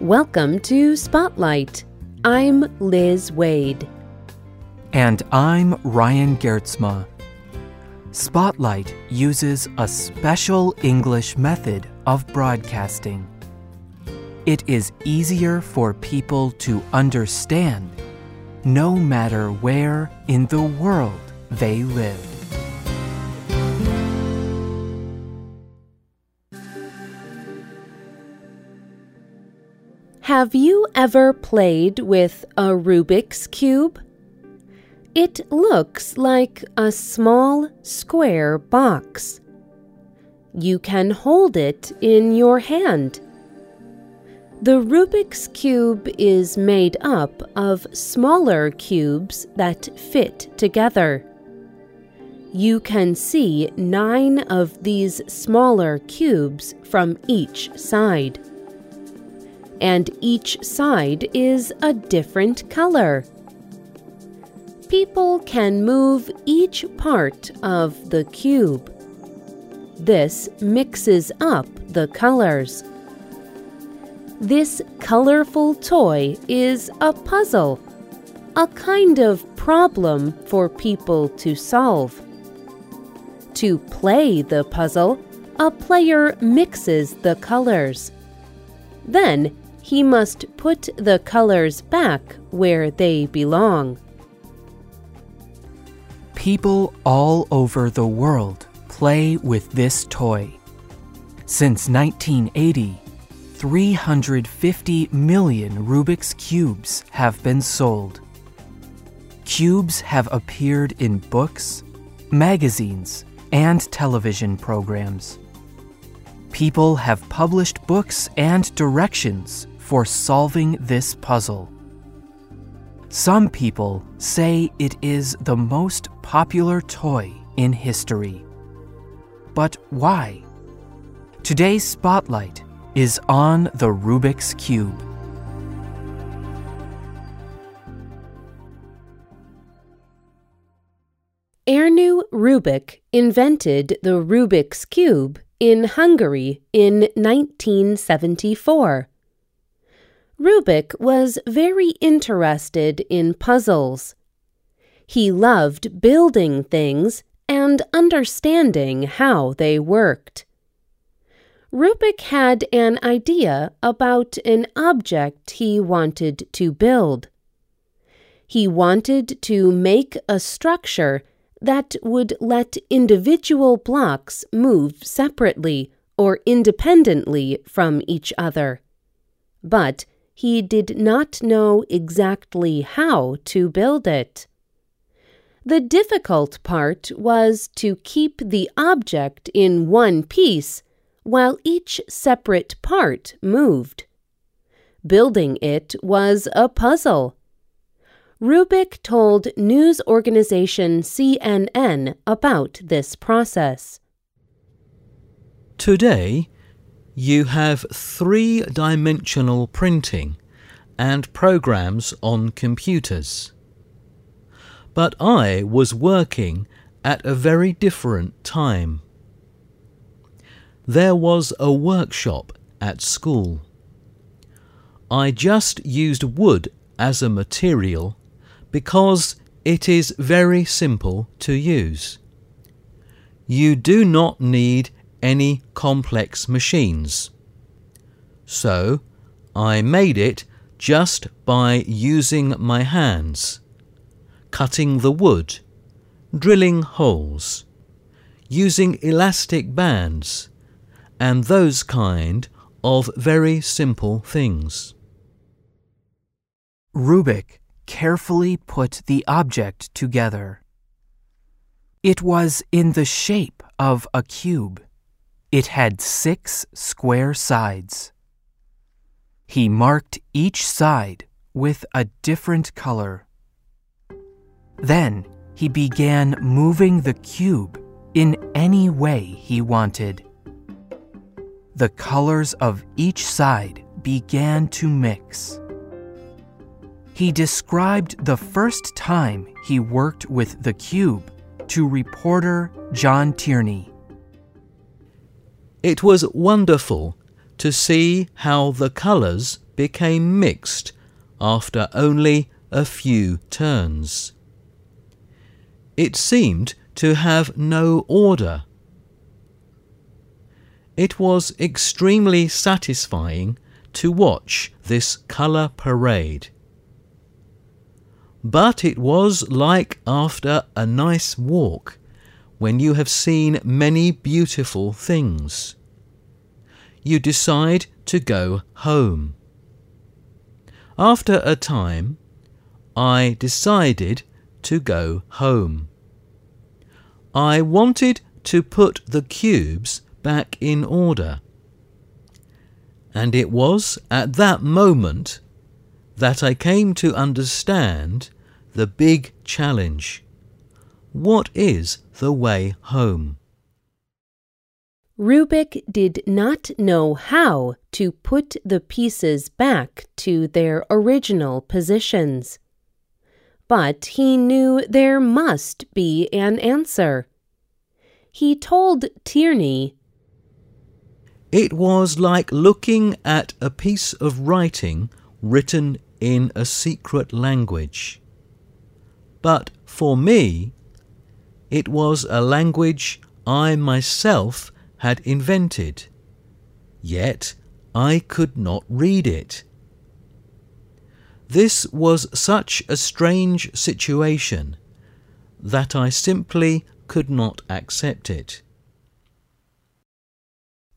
Welcome to Spotlight. I'm Liz Waid. And I'm Ryan Geertsma. Spotlight uses a special English method of broadcasting. It is easier for people to understand no matter where in the world they live. Have you ever played with a Rubik's Cube? It looks like a small square box. You can hold it in your hand. The Rubik's Cube is made up of smaller cubes that fit together. You can see nine of these smaller cubes from each side and each side is a different color. People can move each part of the cube. This mixes up the colors. This colorful toy is a puzzle, a kind of problem for people to solve. To play the puzzle, a player mixes the colors. Then he must put the colors back where they belong. People all over the world play with this toy. Since 1980, 350 million Rubik's Cubes have been sold. Cubes have appeared in books, magazines, and television programs. People have published books and directions for solving this puzzle. Some people say it is the most popular toy in history. But why? Today's spotlight is on the Rubik's Cube. Erno Rubik invented the Rubik's Cube in Hungary in 1974. Rubik was very interested in puzzles. He loved building things and understanding how they worked. Rubik had an idea about an object he wanted to build. He wanted to make a structure that would let individual blocks move separately or independently from each other. But he did not know exactly how to build it. The difficult part was to keep the object in one piece while each separate part moved. Building it was a puzzle. Rubik told news organization CNN about this process. Today, you have three dimensional printing and programs on computers. But I was working at a very different time. There was a workshop at school. I just used wood as a material because it is very simple to use. You do not need any complex machines. So I made it just by using my hands, cutting the wood, drilling holes, using elastic bands, and those kind of very simple things. Rubik carefully put the object together. It was in the shape of a cube. It had six square sides. He marked each side with a different color. Then he began moving the cube in any way he wanted. The colors of each side began to mix. He described the first time he worked with the cube to reporter John Tierney. It was wonderful to see how the colours became mixed after only a few turns. It seemed to have no order. It was extremely satisfying to watch this colour parade. But it was like after a nice walk when you have seen many beautiful things. You decide to go home. After a time, I decided to go home. I wanted to put the cubes back in order. And it was at that moment that I came to understand the big challenge. What is the way home? Rubik did not know how to put the pieces back to their original positions. But he knew there must be an answer. He told Tierney, It was like looking at a piece of writing written in a secret language. But for me, it was a language I myself had invented. Yet I could not read it. This was such a strange situation that I simply could not accept it.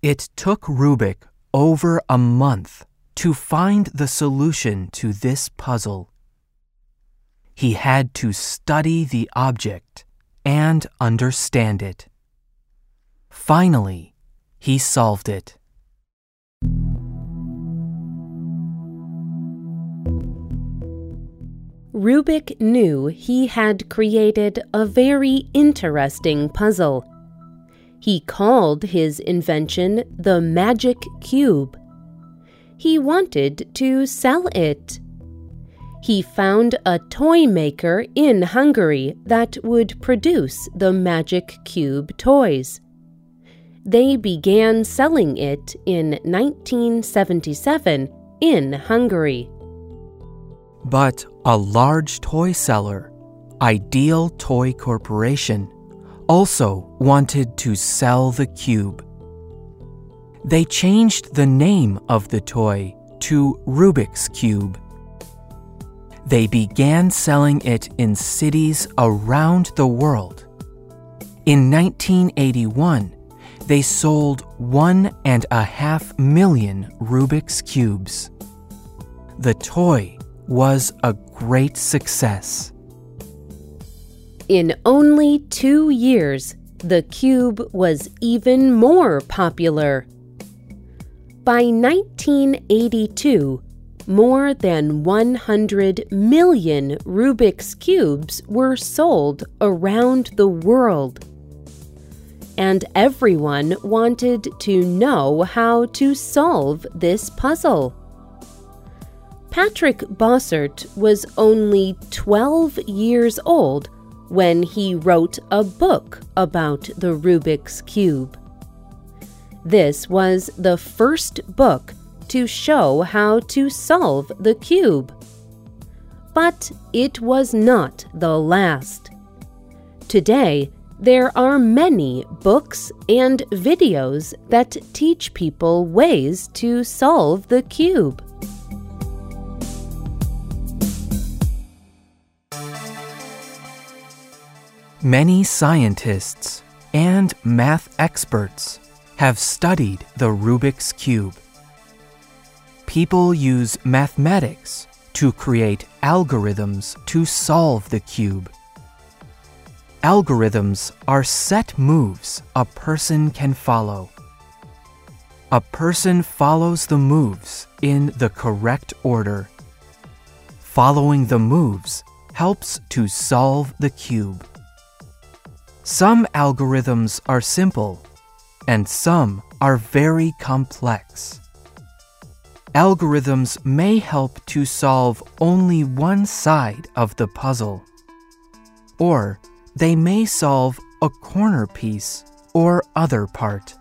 It took Rubik over a month to find the solution to this puzzle. He had to study the object and understand it. Finally, he solved it. Rubik knew he had created a very interesting puzzle. He called his invention the Magic Cube. He wanted to sell it. He found a toy maker in Hungary that would produce the Magic Cube toys. They began selling it in 1977 in Hungary. But a large toy seller, Ideal Toy Corporation, also wanted to sell the cube. They changed the name of the toy to Rubik's Cube. They began selling it in cities around the world. In 1981, they sold one and a half million Rubik's Cubes. The toy was a great success. In only two years, the cube was even more popular. By 1982, more than 100 million Rubik's Cubes were sold around the world. And everyone wanted to know how to solve this puzzle. Patrick Bossert was only 12 years old when he wrote a book about the Rubik's Cube. This was the first book to show how to solve the cube. But it was not the last. Today, there are many books and videos that teach people ways to solve the cube. Many scientists and math experts have studied the Rubik's Cube. People use mathematics to create algorithms to solve the cube. Algorithms are set moves a person can follow. A person follows the moves in the correct order. Following the moves helps to solve the cube. Some algorithms are simple, and some are very complex. Algorithms may help to solve only one side of the puzzle, or they may solve a corner piece or other part.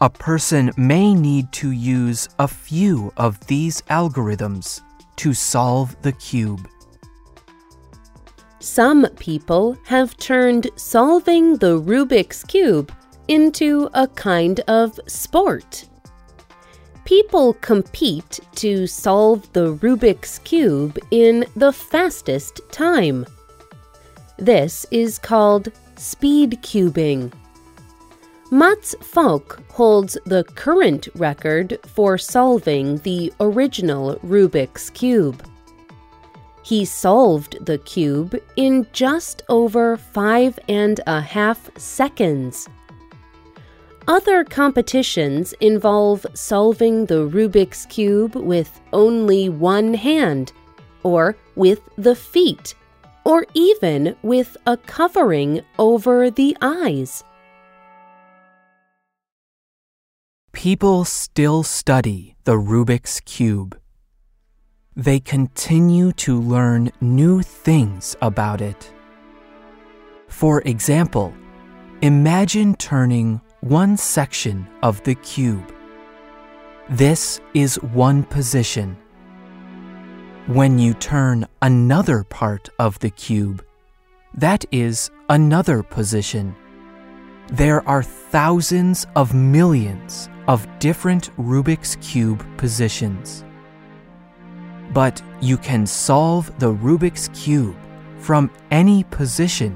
a person may need to use a few of these algorithms to solve the cube. Some people have turned solving the Rubik's Cube into a kind of sport. People compete to solve the Rubik's Cube in the fastest time. This is called speed cubing. Mats Valk holds the current record for solving the original Rubik's Cube. He solved the cube in just over five and a half seconds. Other competitions involve solving the Rubik's Cube with only one hand, or with the feet, or even with a covering over the eyes. People still study the Rubik's Cube. They continue to learn new things about it. For example, imagine turning one section of the cube. This is one position. When you turn another part of the cube, that is another position. There are thousands of millions of different Rubik's Cube positions. But you can solve the Rubik's Cube from any position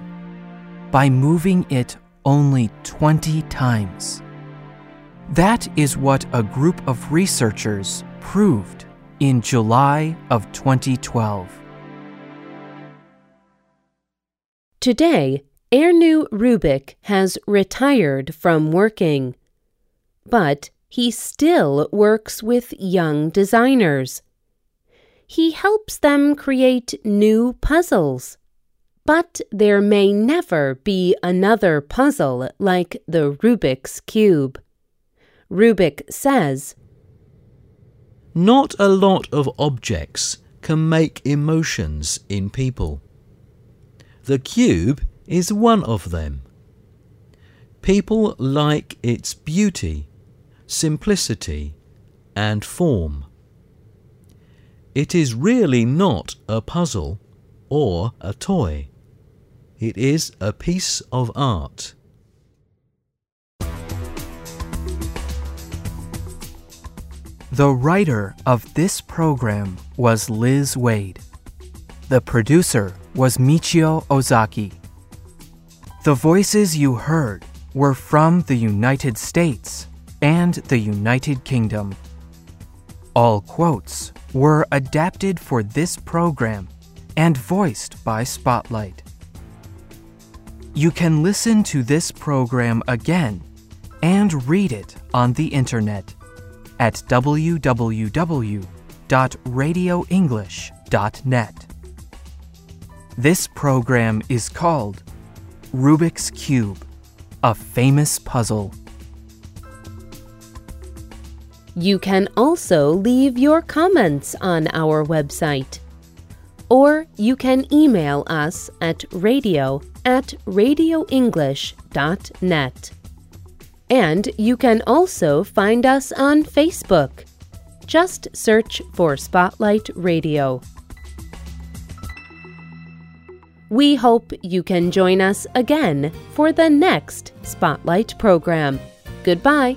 by moving it only 20 times. That is what a group of researchers proved in July of 2012. Today, Erno Rubik has retired from working. But he still works with young designers. He helps them create new puzzles. But there may never be another puzzle like the Rubik's Cube. Rubik says, Not a lot of objects can make emotions in people. The cube is one of them. People like its beauty, simplicity, and form. It is really not a puzzle or a toy. It is a piece of art. The writer of this program was Liz Waid. The producer was Michio Ozaki. The voices you heard were from the United States and the United Kingdom. All quotes were adapted for this program and voiced by Spotlight. You can listen to this program again and read it on the internet at www.radioenglish.net. This program is called Rubik's Cube, a famous puzzle. You can also leave your comments on our website. Or you can email us at radio at radioenglish.net. And you can also find us on Facebook. Just search for Spotlight Radio. We hope you can join us again for the next Spotlight program. Goodbye.